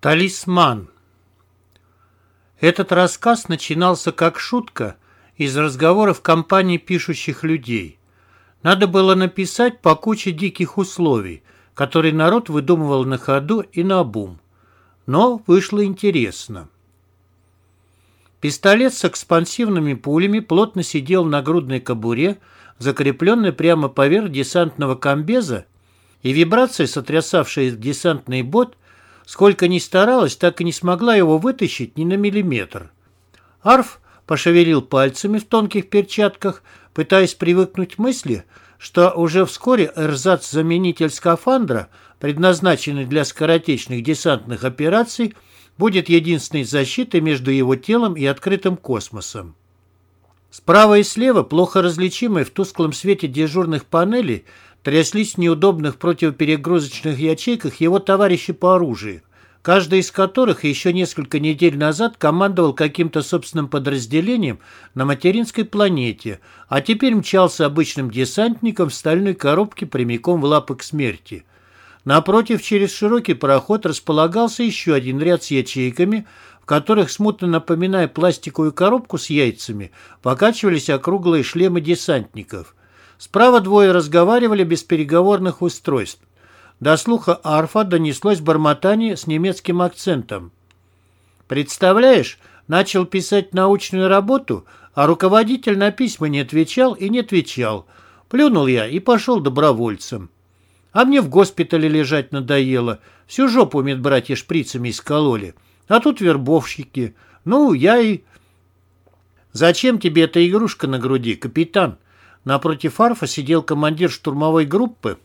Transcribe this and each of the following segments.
Талисман. Этот рассказ начинался как шутка из разговоров компании пишущих людей. Надо было написать по куче диких условий, которые народ выдумывал на ходу и на обум. Но вышло интересно. Пистолет с экспансивными пулями плотно сидел на грудной кобуре, закрепленной прямо поверх десантного комбеза, и вибрация, сотрясавшая десантный бот, Сколько ни старалась, так и не смогла его вытащить ни на миллиметр. Арф пошевелил пальцами в тонких перчатках, пытаясь привыкнуть к мысли, что уже вскоре эрзац-заменитель скафандра, предназначенный для скоротечных десантных операций, будет единственной защитой между его телом и открытым космосом. Справа и слева, плохо различимые в тусклом свете дежурных панелей, тряслись в неудобных противоперегрузочных ячейках его товарищи по оружию, каждый из которых еще несколько недель назад командовал каким-то собственным подразделением на материнской планете, а теперь мчался обычным десантником в стальной коробке прямиком в лапы к смерти. Напротив, через широкий проход располагался еще один ряд с ячейками, в которых, смутно напоминая пластиковую коробку с яйцами, покачивались округлые шлемы десантников. Справа двое разговаривали без переговорных устройств. До слуха Арфа донеслось бормотание с немецким акцентом. «Представляешь, начал писать научную работу, а руководитель на письма не отвечал и не отвечал. Плюнул я и пошел добровольцем. А мне в госпитале лежать надоело. Всю жопу медбратья шприцами искололи. А тут вербовщики. Ну, я и... «Зачем тебе эта игрушка на груди, капитан?» Напротив Арфа сидел командир штурмовой группы,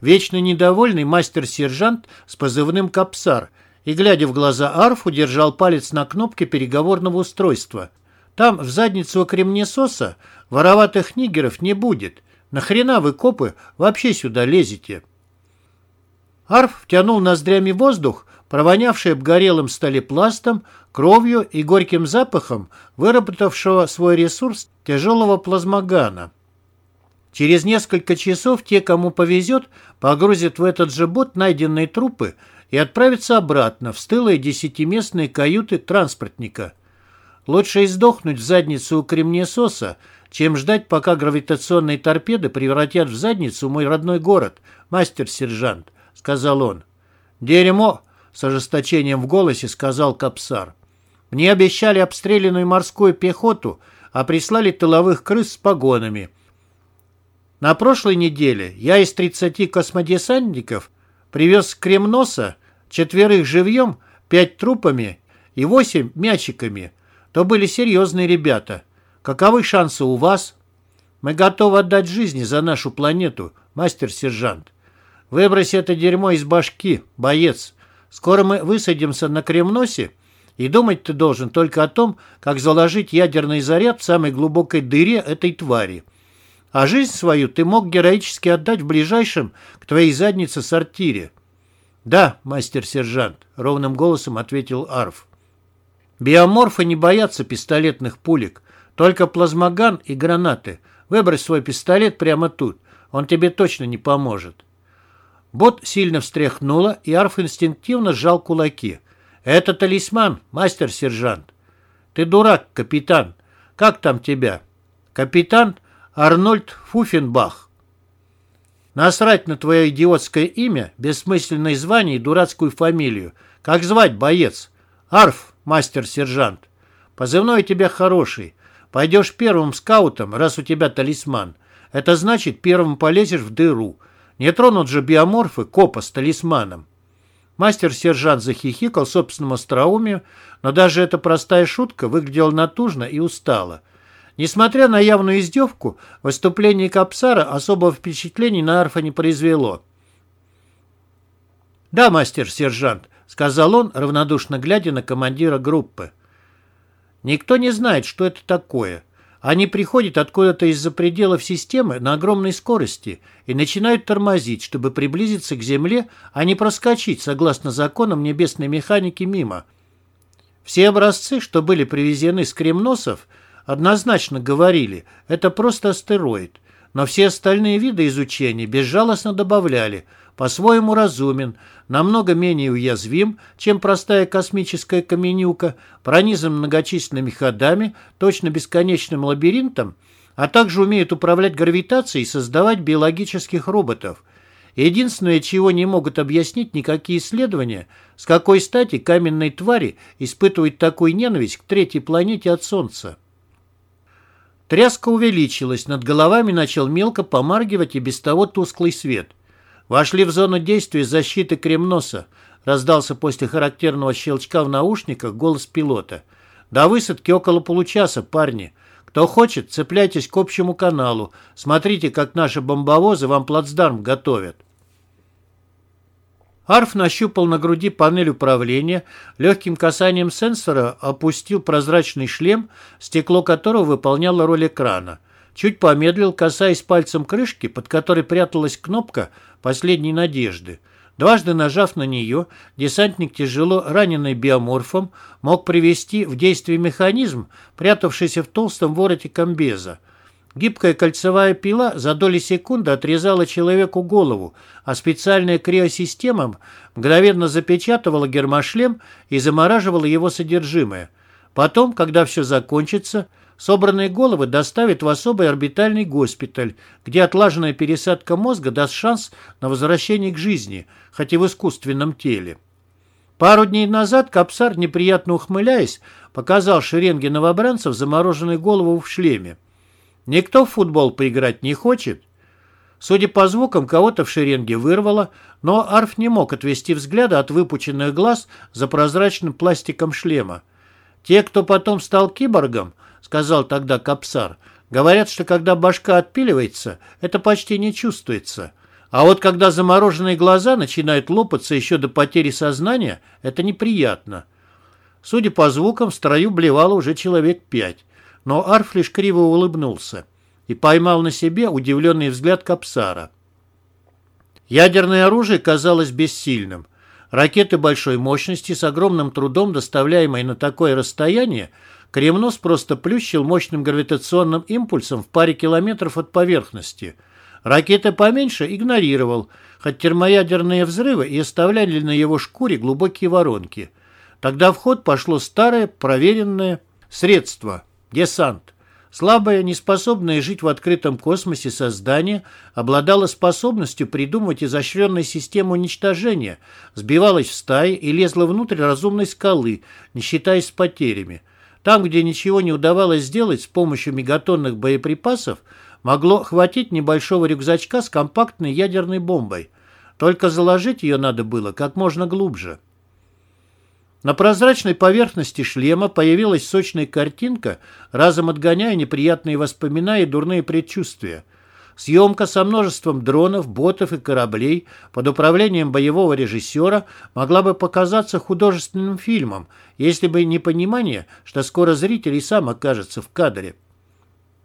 вечно недовольный мастер-сержант с позывным «Капсар», и, глядя в глаза Арфу, держал палец на кнопке переговорного устройства. Там, в задницу кремнесоса, вороватых нигеров не будет. Нахрена вы, копы, вообще сюда лезете? Арф втянул ноздрями воздух, провонявший обгорелым сталепластом, кровью и горьким запахом, выработавшего свой ресурс тяжелого плазмогана. Через несколько часов те, кому повезет, погрузят в этот же бот найденные трупы и отправятся обратно в стылые десятиместные каюты транспортника. Лучше издохнуть в задницу у кремнесоса, чем ждать, пока гравитационные торпеды превратят в задницу мой родной город, мастер-сержант, — сказал он. «Дерьмо!» — с ожесточением в голосе сказал Капсар. «Мне обещали обстрелянную морскую пехоту, а прислали тыловых крыс с погонами». На прошлой неделе я из 30 космодесантников привез кремноса, четверых живьем, пять трупами и восемь мячиками. То были серьезные ребята. Каковы шансы у вас? Мы готовы отдать жизни за нашу планету, мастер-сержант. Выбрось это дерьмо из башки, боец. Скоро мы высадимся на Кремносе, и думать ты должен только о том, как заложить ядерный заряд в самой глубокой дыре этой твари – а жизнь свою ты мог героически отдать в ближайшем к твоей заднице сортире. «Да, мастер-сержант», — ровным голосом ответил Арф. «Биоморфы не боятся пистолетных пулек, только плазмоган и гранаты. Выбрось свой пистолет прямо тут, он тебе точно не поможет». Бот сильно встряхнуло, и Арф инстинктивно сжал кулаки. «Это талисман, мастер-сержант». «Ты дурак, капитан. Как там тебя?» «Капитан?» Арнольд Фуфенбах. Насрать на твое идиотское имя, бессмысленное звание и дурацкую фамилию. Как звать, боец? Арф, мастер-сержант. Позывной у тебя хороший. Пойдешь первым скаутом, раз у тебя талисман. Это значит, первым полезешь в дыру. Не тронут же биоморфы копа с талисманом. Мастер-сержант захихикал собственному остроумию, но даже эта простая шутка выглядела натужно и устало. Несмотря на явную издевку, выступление Капсара особого впечатления на Арфа не произвело. «Да, мастер-сержант», — сказал он, равнодушно глядя на командира группы. «Никто не знает, что это такое. Они приходят откуда-то из-за пределов системы на огромной скорости и начинают тормозить, чтобы приблизиться к Земле, а не проскочить, согласно законам небесной механики, мимо. Все образцы, что были привезены с кремносов, — Однозначно говорили, это просто астероид. но все остальные виды изучения безжалостно добавляли по-своему разумен, намного менее уязвим, чем простая космическая каменюка, пронизан многочисленными ходами, точно бесконечным лабиринтом, а также умеет управлять гравитацией и создавать биологических роботов. Единственное, чего не могут объяснить никакие исследования, с какой стати каменные твари испытывают такую ненависть к третьей планете от Солнца. Тряска увеличилась, над головами начал мелко помаргивать и без того тусклый свет. «Вошли в зону действия защиты Кремноса», раздался после характерного щелчка в наушниках голос пилота. «До высадки около получаса, парни. Кто хочет, цепляйтесь к общему каналу. Смотрите, как наши бомбовозы вам плацдарм готовят». Арф нащупал на груди панель управления, легким касанием сенсора опустил прозрачный шлем, стекло которого выполняло роль экрана. Чуть помедлил, касаясь пальцем крышки, под которой пряталась кнопка последней надежды. Дважды нажав на нее, десантник, тяжело раненый биоморфом, мог привести в действие механизм, прятавшийся в толстом вороте комбеза. Гибкая кольцевая пила за доли секунды отрезала человеку голову, а специальная криосистема мгновенно запечатывала гермошлем и замораживала его содержимое. Потом, когда все закончится, собранные головы доставят в особый орбитальный госпиталь, где отлаженная пересадка мозга даст шанс на возвращение к жизни, хоть и в искусственном теле. Пару дней назад Капсар, неприятно ухмыляясь, показал шеренге новобранцев замороженную голову в шлеме. Никто в футбол поиграть не хочет. Судя по звукам, кого-то в шеренге вырвало, но Арф не мог отвести взгляда от выпученных глаз за прозрачным пластиком шлема. «Те, кто потом стал киборгом, — сказал тогда Капсар, — говорят, что когда башка отпиливается, это почти не чувствуется. А вот когда замороженные глаза начинают лопаться еще до потери сознания, это неприятно». Судя по звукам, в строю блевало уже человек пять но Арф лишь криво улыбнулся и поймал на себе удивленный взгляд Капсара. Ядерное оружие казалось бессильным. Ракеты большой мощности, с огромным трудом доставляемые на такое расстояние, Кремнос просто плющил мощным гравитационным импульсом в паре километров от поверхности. Ракеты поменьше игнорировал, хоть термоядерные взрывы и оставляли на его шкуре глубокие воронки. Тогда в ход пошло старое, проверенное средство – Десант. Слабое, неспособное жить в открытом космосе создание обладало способностью придумывать изощренную систему уничтожения, сбивалось в стаи и лезло внутрь разумной скалы, не считаясь с потерями. Там, где ничего не удавалось сделать с помощью мегатонных боеприпасов, могло хватить небольшого рюкзачка с компактной ядерной бомбой. Только заложить ее надо было как можно глубже. На прозрачной поверхности шлема появилась сочная картинка, разом отгоняя неприятные воспоминания и дурные предчувствия. Съемка со множеством дронов, ботов и кораблей под управлением боевого режиссера могла бы показаться художественным фильмом, если бы не понимание, что скоро зритель и сам окажется в кадре.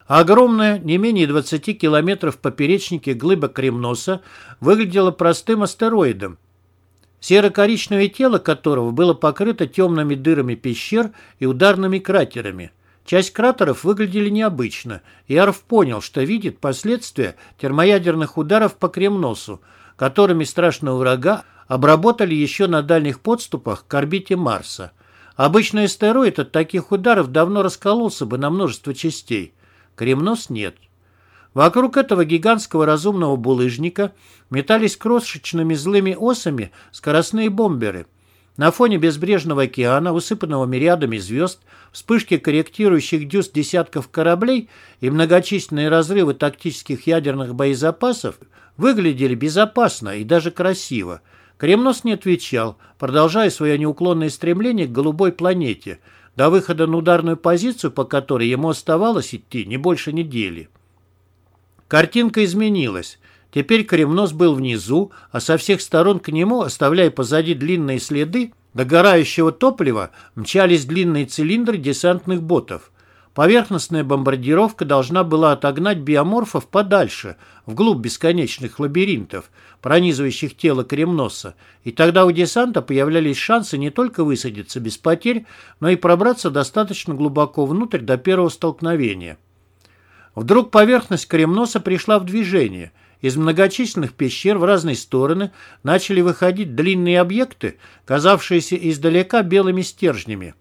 Огромная, не менее 20 километров поперечнике глыба Кремноса выглядела простым астероидом, серо-коричневое тело которого было покрыто темными дырами пещер и ударными кратерами. Часть кратеров выглядели необычно, и Арф понял, что видит последствия термоядерных ударов по Кремносу, которыми страшного врага обработали еще на дальних подступах к орбите Марса. Обычный астероид от таких ударов давно раскололся бы на множество частей. Кремнос нет. Вокруг этого гигантского разумного булыжника метались крошечными злыми осами скоростные бомберы. На фоне безбрежного океана, усыпанного мириадами звезд, вспышки корректирующих дюз десятков кораблей и многочисленные разрывы тактических ядерных боезапасов выглядели безопасно и даже красиво. Кремнос не отвечал, продолжая свое неуклонное стремление к голубой планете, до выхода на ударную позицию, по которой ему оставалось идти не больше недели. Картинка изменилась. Теперь Кремнос был внизу, а со всех сторон к нему, оставляя позади длинные следы догорающего топлива, мчались длинные цилиндры десантных ботов. Поверхностная бомбардировка должна была отогнать биоморфов подальше, вглубь бесконечных лабиринтов, пронизывающих тело Кремноса, и тогда у десанта появлялись шансы не только высадиться без потерь, но и пробраться достаточно глубоко внутрь до первого столкновения. Вдруг поверхность кремноса пришла в движение. Из многочисленных пещер в разные стороны начали выходить длинные объекты, казавшиеся издалека белыми стержнями.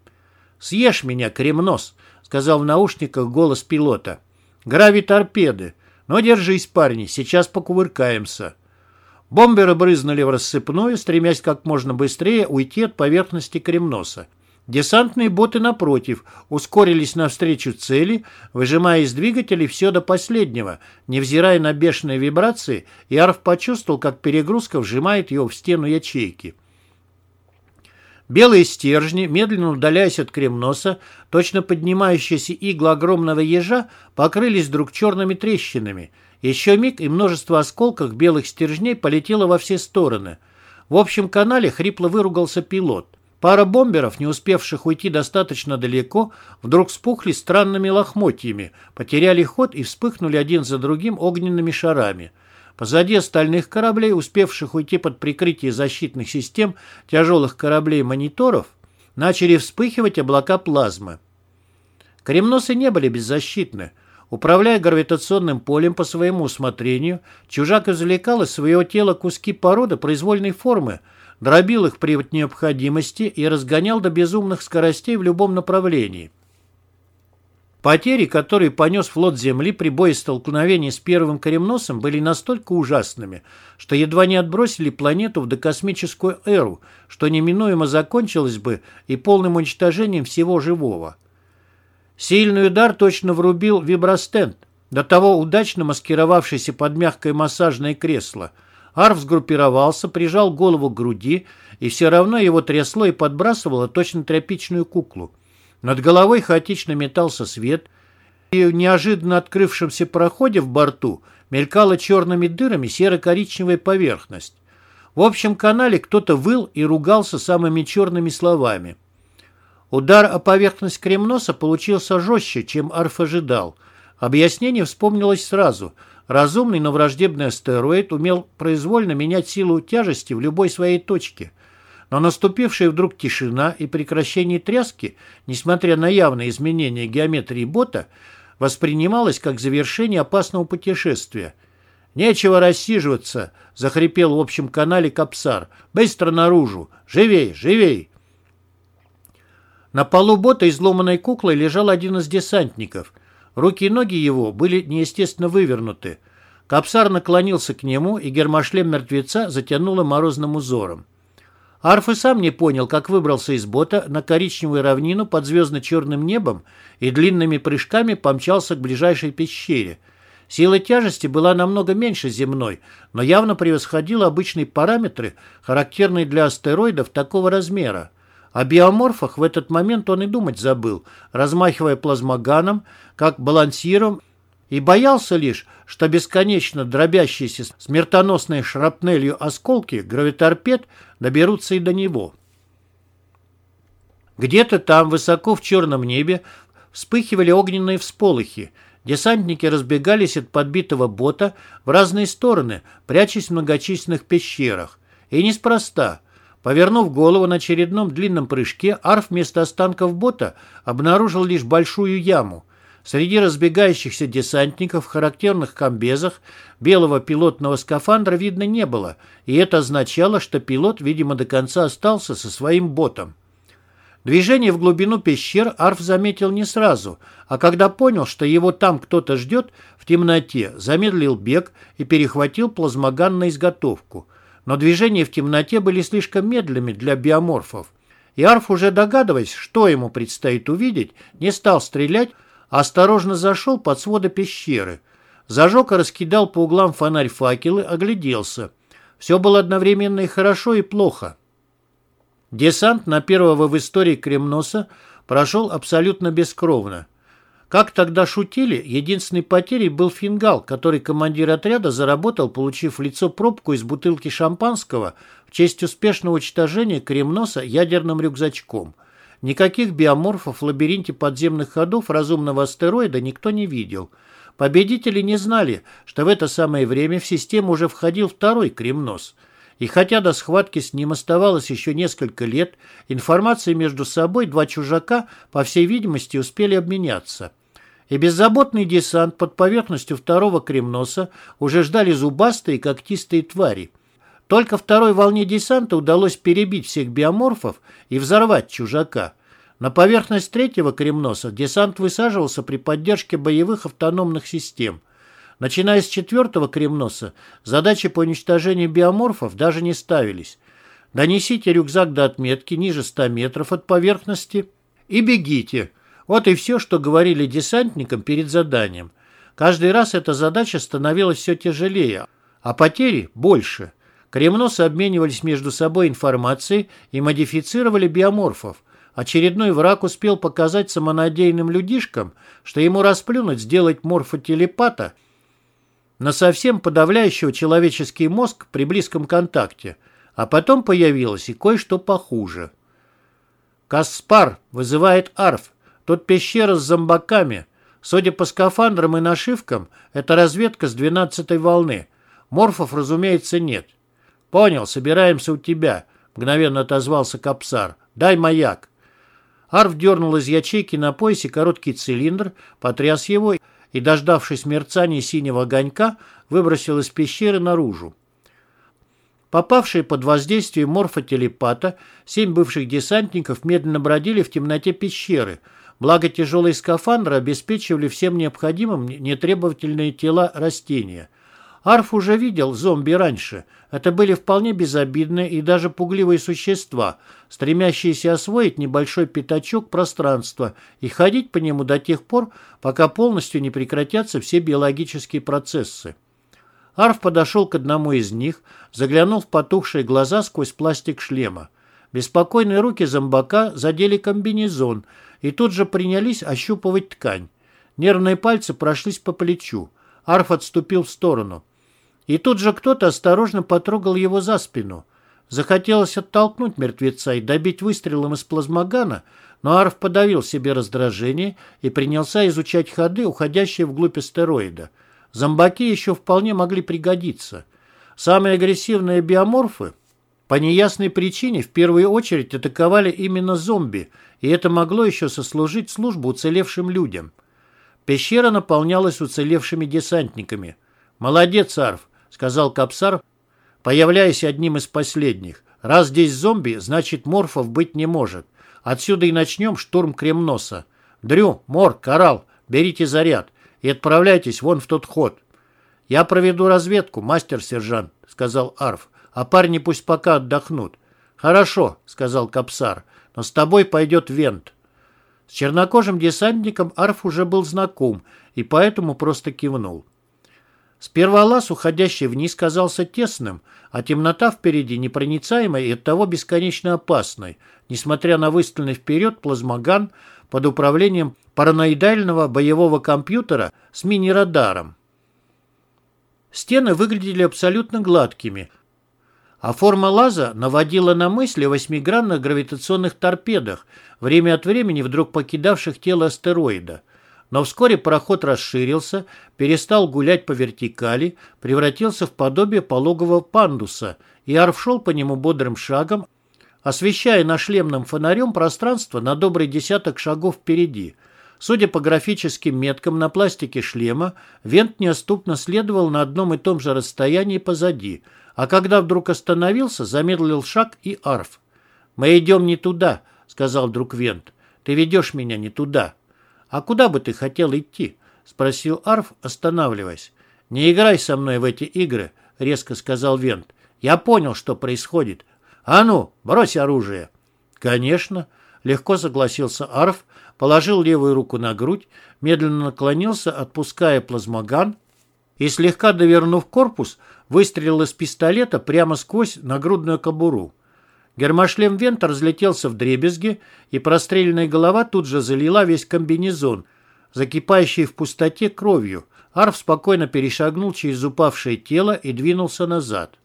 «Съешь меня, кремнос!» — сказал в наушниках голос пилота. «Грави-торпеды! Но держись, парни, сейчас покувыркаемся!» Бомберы брызнули в рассыпную, стремясь как можно быстрее уйти от поверхности кремноса. Десантные боты, напротив, ускорились навстречу цели, выжимая из двигателей все до последнего. Невзирая на бешеные вибрации, Яров почувствовал, как перегрузка вжимает его в стену ячейки. Белые стержни, медленно удаляясь от кремноса, точно поднимающиеся игла огромного ежа, покрылись вдруг черными трещинами. Еще миг, и множество осколков белых стержней полетело во все стороны. В общем канале хрипло выругался пилот. Пара бомберов, не успевших уйти достаточно далеко, вдруг спухли странными лохмотьями, потеряли ход и вспыхнули один за другим огненными шарами. Позади остальных кораблей, успевших уйти под прикрытие защитных систем тяжелых кораблей-мониторов, начали вспыхивать облака плазмы. Кремносы не были беззащитны. Управляя гравитационным полем по своему усмотрению, чужак извлекал из своего тела куски породы произвольной формы, дробил их при необходимости и разгонял до безумных скоростей в любом направлении. Потери, которые понес флот Земли при боестолкновении с первым Каремносом, были настолько ужасными, что едва не отбросили планету в докосмическую эру, что неминуемо закончилось бы и полным уничтожением всего живого. Сильный удар точно врубил вибростенд, до того удачно маскировавшийся под мягкое массажное кресло – Арф сгруппировался, прижал голову к груди, и все равно его трясло и подбрасывало точно тряпичную куклу. Над головой хаотично метался свет, и в неожиданно открывшемся проходе в борту мелькала черными дырами серо-коричневая поверхность. В общем канале кто-то выл и ругался самыми черными словами. Удар о поверхность кремноса получился жестче, чем Арф ожидал. Объяснение вспомнилось сразу – Разумный, но враждебный астероид умел произвольно менять силу тяжести в любой своей точке. Но наступившая вдруг тишина и прекращение тряски, несмотря на явные изменения геометрии бота, воспринималось как завершение опасного путешествия. «Нечего рассиживаться!» — захрипел в общем канале Капсар. «Быстро наружу! Живей, живей!» На полу бота изломанной куклой лежал один из десантников — Руки и ноги его были неестественно вывернуты. Капсар наклонился к нему, и гермошлем мертвеца затянуло морозным узором. Арф и сам не понял, как выбрался из бота на коричневую равнину под звездно-черным небом и длинными прыжками помчался к ближайшей пещере. Сила тяжести была намного меньше земной, но явно превосходила обычные параметры, характерные для астероидов такого размера. О биоморфах в этот момент он и думать забыл, размахивая плазмоганом, как балансиром, и боялся лишь, что бесконечно дробящиеся смертоносной шрапнелью осколки гравиторпед доберутся и до него. Где-то там, высоко в черном небе, вспыхивали огненные всполохи. Десантники разбегались от подбитого бота в разные стороны, прячась в многочисленных пещерах. И неспроста. Повернув голову на очередном длинном прыжке, Арф вместо останков бота обнаружил лишь большую яму. Среди разбегающихся десантников в характерных комбезах белого пилотного скафандра видно не было, и это означало, что пилот, видимо, до конца остался со своим ботом. Движение в глубину пещер Арф заметил не сразу, а когда понял, что его там кто-то ждет, в темноте замедлил бег и перехватил плазмоган на изготовку – но движения в темноте были слишком медленными для биоморфов. И Арф, уже догадываясь, что ему предстоит увидеть, не стал стрелять, а осторожно зашел под своды пещеры. Зажег и раскидал по углам фонарь факелы, огляделся. Все было одновременно и хорошо, и плохо. Десант на первого в истории Кремноса прошел абсолютно бескровно. Как тогда шутили, единственной потерей был фингал, который командир отряда заработал, получив в лицо пробку из бутылки шампанского в честь успешного уничтожения кремноса ядерным рюкзачком. Никаких биоморфов в лабиринте подземных ходов разумного астероида никто не видел. Победители не знали, что в это самое время в систему уже входил второй кремнос. И хотя до схватки с ним оставалось еще несколько лет, информацией между собой два чужака, по всей видимости, успели обменяться – и беззаботный десант под поверхностью второго кремноса уже ждали зубастые и когтистые твари. Только второй волне десанта удалось перебить всех биоморфов и взорвать чужака. На поверхность третьего кремноса десант высаживался при поддержке боевых автономных систем. Начиная с четвертого кремноса, задачи по уничтожению биоморфов даже не ставились. Донесите рюкзак до отметки ниже 100 метров от поверхности и бегите. Вот и все, что говорили десантникам перед заданием. Каждый раз эта задача становилась все тяжелее, а потери больше. Кремносы обменивались между собой информацией и модифицировали биоморфов. Очередной враг успел показать самонадеянным людишкам, что ему расплюнуть сделать морфотелепата на совсем подавляющего человеческий мозг при близком контакте – а потом появилось и кое-что похуже. Каспар вызывает Арф. Тут пещера с зомбаками. Судя по скафандрам и нашивкам, это разведка с двенадцатой волны. Морфов, разумеется, нет. Понял, собираемся у тебя, мгновенно отозвался Капсар. Дай маяк. Арф дернул из ячейки на поясе короткий цилиндр, потряс его и, дождавшись мерцания синего огонька, выбросил из пещеры наружу. Попавшие под воздействие морфотелепата, семь бывших десантников медленно бродили в темноте пещеры, благо тяжелые скафандры обеспечивали всем необходимым нетребовательные тела растения. Арф уже видел зомби раньше. Это были вполне безобидные и даже пугливые существа, стремящиеся освоить небольшой пятачок пространства и ходить по нему до тех пор, пока полностью не прекратятся все биологические процессы. Арф подошел к одному из них, заглянул в потухшие глаза сквозь пластик шлема. Беспокойные руки зомбака задели комбинезон и тут же принялись ощупывать ткань. Нервные пальцы прошлись по плечу. Арф отступил в сторону. И тут же кто-то осторожно потрогал его за спину. Захотелось оттолкнуть мертвеца и добить выстрелом из плазмогана, но Арф подавил себе раздражение и принялся изучать ходы, уходящие вглубь астероида – Зомбаки еще вполне могли пригодиться. Самые агрессивные биоморфы по неясной причине в первую очередь атаковали именно зомби, и это могло еще сослужить службу уцелевшим людям. Пещера наполнялась уцелевшими десантниками. «Молодец, Арф», — сказал Капсар, появляясь одним из последних. «Раз здесь зомби, значит морфов быть не может. Отсюда и начнем штурм Кремноса. Дрю, Мор, Коралл, берите заряд и отправляйтесь вон в тот ход. Я проведу разведку, мастер-сержант, сказал Арф, а парни пусть пока отдохнут. Хорошо, сказал Капсар, но с тобой пойдет Вент. С чернокожим десантником Арф уже был знаком и поэтому просто кивнул. Сперва лаз, уходящий вниз, казался тесным, а темнота впереди непроницаемой и оттого бесконечно опасной, несмотря на выставленный вперед плазмоган под управлением параноидального боевого компьютера с мини-радаром. Стены выглядели абсолютно гладкими, а форма лаза наводила на мысли о восьмигранных гравитационных торпедах, время от времени вдруг покидавших тело астероида. Но вскоре проход расширился, перестал гулять по вертикали, превратился в подобие пологого пандуса, и Арф шел по нему бодрым шагом, освещая нашлемным фонарем пространство на добрый десяток шагов впереди. Судя по графическим меткам на пластике шлема, вент неоступно следовал на одном и том же расстоянии позади, а когда вдруг остановился, замедлил шаг и арф. «Мы идем не туда», — сказал друг Вент. «Ты ведешь меня не туда». «А куда бы ты хотел идти?» — спросил Арф, останавливаясь. «Не играй со мной в эти игры», — резко сказал Вент. «Я понял, что происходит. «А ну, брось оружие!» «Конечно!» — легко согласился Арф, положил левую руку на грудь, медленно наклонился, отпуская плазмоган, и, слегка довернув корпус, выстрелил из пистолета прямо сквозь нагрудную кобуру. Гермошлем Вента разлетелся в дребезги, и простреленная голова тут же залила весь комбинезон, закипающий в пустоте кровью. Арф спокойно перешагнул через упавшее тело и двинулся назад.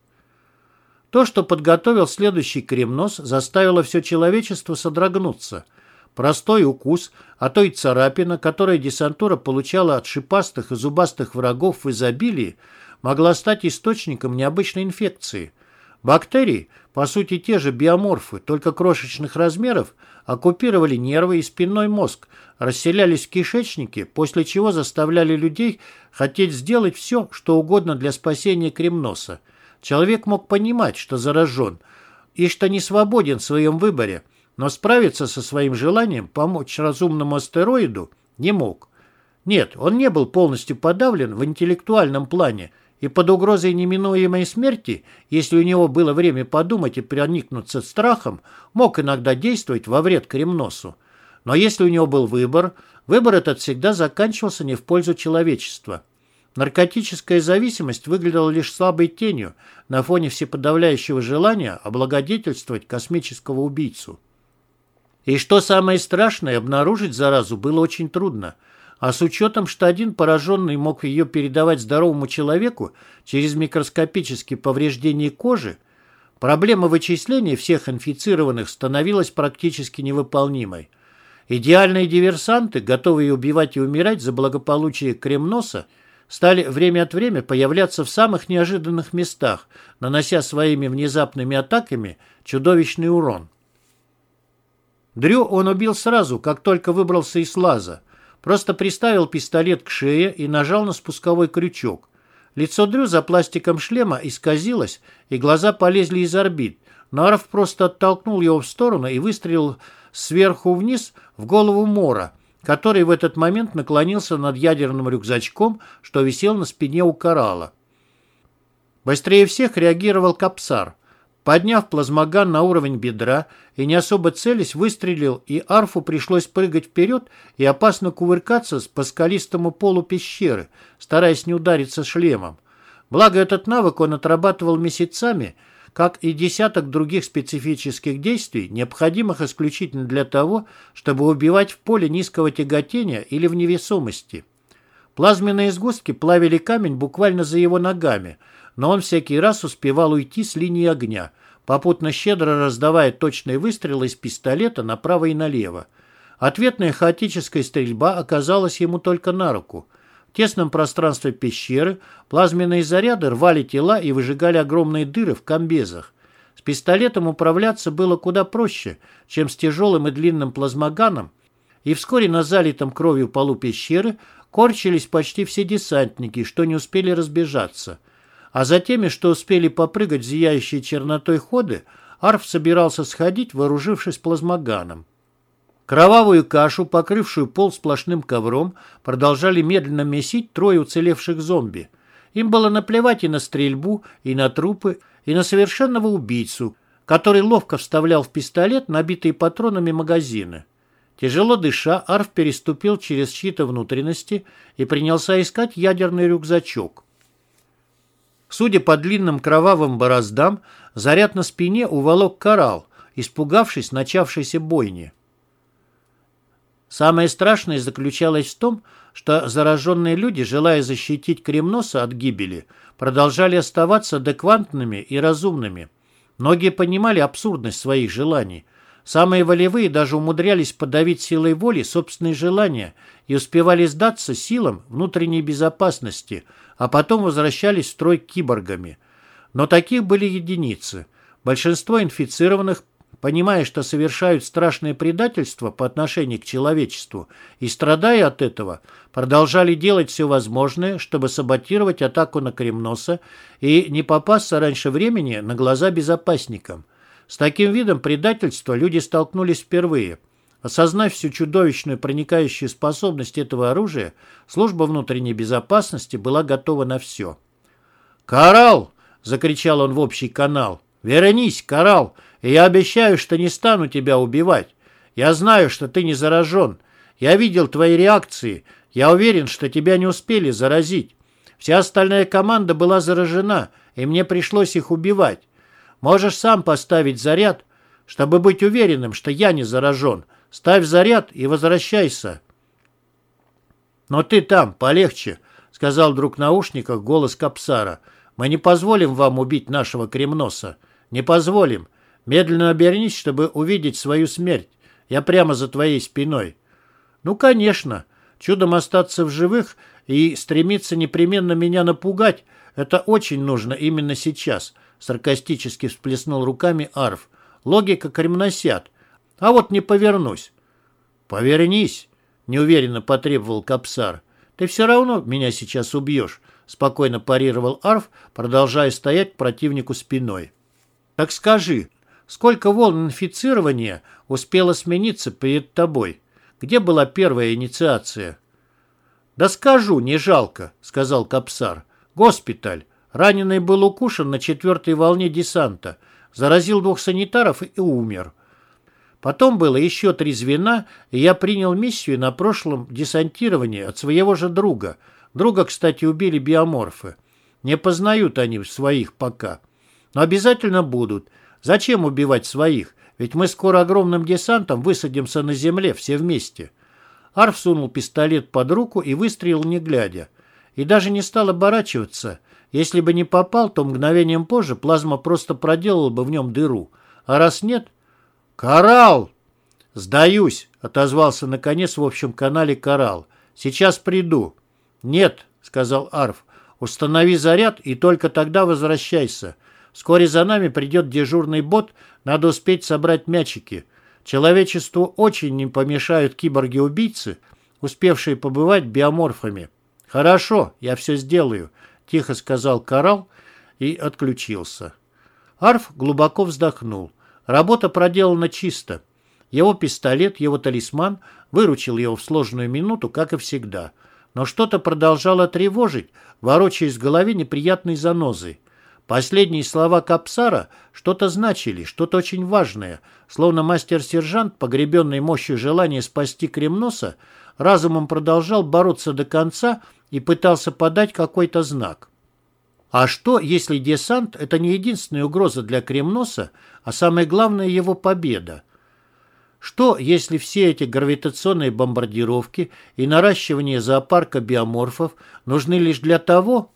То, что подготовил следующий кремнос, заставило все человечество содрогнуться. Простой укус, а то и царапина, которую десантура получала от шипастых и зубастых врагов в изобилии, могла стать источником необычной инфекции. Бактерии, по сути те же биоморфы, только крошечных размеров, оккупировали нервы и спинной мозг, расселялись в кишечнике, после чего заставляли людей хотеть сделать все, что угодно для спасения кремноса. Человек мог понимать, что заражен, и что не свободен в своем выборе, но справиться со своим желанием помочь разумному астероиду не мог. Нет, он не был полностью подавлен в интеллектуальном плане, и под угрозой неминуемой смерти, если у него было время подумать и проникнуться страхом, мог иногда действовать во вред Кремносу. Но если у него был выбор, выбор этот всегда заканчивался не в пользу человечества. Наркотическая зависимость выглядела лишь слабой тенью на фоне всеподавляющего желания облагодетельствовать космического убийцу. И что самое страшное, обнаружить заразу было очень трудно – а с учетом, что один пораженный мог ее передавать здоровому человеку через микроскопические повреждения кожи, проблема вычисления всех инфицированных становилась практически невыполнимой. Идеальные диверсанты, готовые убивать и умирать за благополучие кремноса, стали время от времени появляться в самых неожиданных местах, нанося своими внезапными атаками чудовищный урон. Дрю он убил сразу, как только выбрался из лаза – Просто приставил пистолет к шее и нажал на спусковой крючок. Лицо Дрю за пластиком шлема исказилось, и глаза полезли из орбит. Арф просто оттолкнул его в сторону и выстрелил сверху вниз в голову Мора, который в этот момент наклонился над ядерным рюкзачком, что висел на спине у коралла. Быстрее всех реагировал Капсар. Подняв плазмоган на уровень бедра и не особо целясь, выстрелил, и арфу пришлось прыгать вперед и опасно кувыркаться по скалистому полу пещеры, стараясь не удариться шлемом. Благо этот навык он отрабатывал месяцами, как и десяток других специфических действий, необходимых исключительно для того, чтобы убивать в поле низкого тяготения или в невесомости. Плазменные сгустки плавили камень буквально за его ногами – но он всякий раз успевал уйти с линии огня, попутно щедро раздавая точные выстрелы из пистолета направо и налево. Ответная хаотическая стрельба оказалась ему только на руку. В тесном пространстве пещеры плазменные заряды рвали тела и выжигали огромные дыры в комбезах. С пистолетом управляться было куда проще, чем с тяжелым и длинным плазмоганом, и вскоре на залитом кровью полу пещеры корчились почти все десантники, что не успели разбежаться – а за теми, что успели попрыгать зияющие чернотой ходы, Арф собирался сходить, вооружившись плазмоганом. Кровавую кашу, покрывшую пол сплошным ковром, продолжали медленно месить трое уцелевших зомби. Им было наплевать и на стрельбу, и на трупы, и на совершенного убийцу, который ловко вставлял в пистолет набитые патронами магазины. Тяжело дыша, Арф переступил через чьи-то внутренности и принялся искать ядерный рюкзачок. Судя по длинным кровавым бороздам, заряд на спине уволок коралл, испугавшись начавшейся бойни. Самое страшное заключалось в том, что зараженные люди, желая защитить Кремноса от гибели, продолжали оставаться адекватными и разумными. Многие понимали абсурдность своих желаний. Самые волевые даже умудрялись подавить силой воли собственные желания и успевали сдаться силам внутренней безопасности – а потом возвращались в строй киборгами. Но таких были единицы. Большинство инфицированных, понимая, что совершают страшное предательство по отношению к человечеству и страдая от этого, продолжали делать все возможное, чтобы саботировать атаку на Кремноса и не попасться раньше времени на глаза безопасникам. С таким видом предательства люди столкнулись впервые – Осознав всю чудовищную проникающую способность этого оружия, служба внутренней безопасности была готова на все. «Коралл!» — закричал он в общий канал. «Вернись, Коралл, и я обещаю, что не стану тебя убивать. Я знаю, что ты не заражен. Я видел твои реакции. Я уверен, что тебя не успели заразить. Вся остальная команда была заражена, и мне пришлось их убивать. Можешь сам поставить заряд, чтобы быть уверенным, что я не заражен». Ставь заряд и возвращайся. Но ты там, полегче, сказал вдруг в наушниках голос Капсара. Мы не позволим вам убить нашего кремноса. Не позволим. Медленно обернись, чтобы увидеть свою смерть. Я прямо за твоей спиной. Ну, конечно. Чудом остаться в живых и стремиться непременно меня напугать, это очень нужно именно сейчас. саркастически всплеснул руками Арф. «Логика кремносят. А вот не повернусь». «Повернись», — неуверенно потребовал Капсар. «Ты все равно меня сейчас убьешь», — спокойно парировал Арф, продолжая стоять к противнику спиной. «Так скажи, сколько волн инфицирования успело смениться перед тобой? Где была первая инициация?» «Да скажу, не жалко», — сказал Капсар. «Госпиталь. Раненый был укушен на четвертой волне десанта, заразил двух санитаров и умер. Потом было еще три звена, и я принял миссию на прошлом десантировании от своего же друга. Друга, кстати, убили биоморфы. Не познают они своих пока. Но обязательно будут. Зачем убивать своих? Ведь мы скоро огромным десантом высадимся на земле все вместе. Арф сунул пистолет под руку и выстрелил не глядя. И даже не стал оборачиваться. Если бы не попал, то мгновением позже плазма просто проделала бы в нем дыру. А раз нет... «Коралл!» «Сдаюсь!» — отозвался наконец в общем канале «Коралл». «Сейчас приду». «Нет», — сказал Арф. «Установи заряд и только тогда возвращайся. Вскоре за нами придет дежурный бот, надо успеть собрать мячики. Человечеству очень не помешают киборги-убийцы, успевшие побывать биоморфами». «Хорошо, я все сделаю», — тихо сказал Коралл и отключился. Арф глубоко вздохнул. Работа проделана чисто. Его пистолет, его талисман выручил его в сложную минуту, как и всегда. Но что-то продолжало тревожить, ворочаясь в голове неприятной занозой. Последние слова Капсара что-то значили, что-то очень важное, словно мастер-сержант, погребенный мощью желания спасти Кремноса, разумом продолжал бороться до конца и пытался подать какой-то знак. А что, если десант – это не единственная угроза для Кремноса, а самое главное – его победа? Что, если все эти гравитационные бомбардировки и наращивание зоопарка биоморфов нужны лишь для того,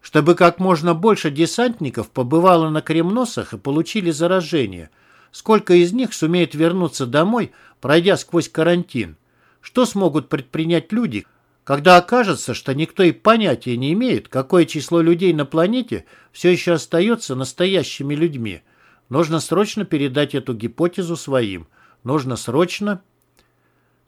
чтобы как можно больше десантников побывало на Кремносах и получили заражение? Сколько из них сумеет вернуться домой, пройдя сквозь карантин? Что смогут предпринять люди – когда окажется, что никто и понятия не имеет, какое число людей на планете все еще остается настоящими людьми, нужно срочно передать эту гипотезу своим. Нужно срочно...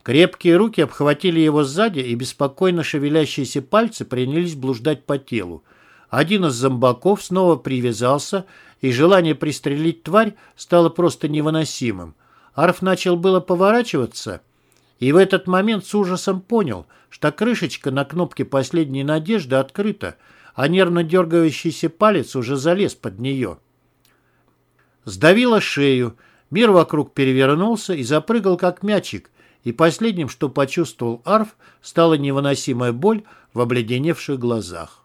Крепкие руки обхватили его сзади, и беспокойно шевелящиеся пальцы принялись блуждать по телу. Один из зомбаков снова привязался, и желание пристрелить тварь стало просто невыносимым. Арф начал было поворачиваться — и в этот момент с ужасом понял, что крышечка на кнопке последней надежды открыта, а нервно дергающийся палец уже залез под нее. Сдавило шею, мир вокруг перевернулся и запрыгал как мячик, и последним, что почувствовал Арф, стала невыносимая боль в обледеневших глазах.